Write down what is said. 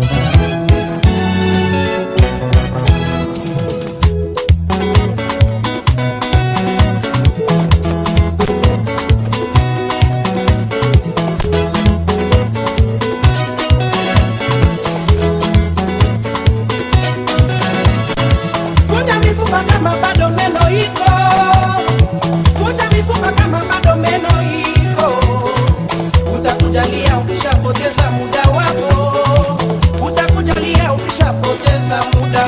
Bye. poteza muda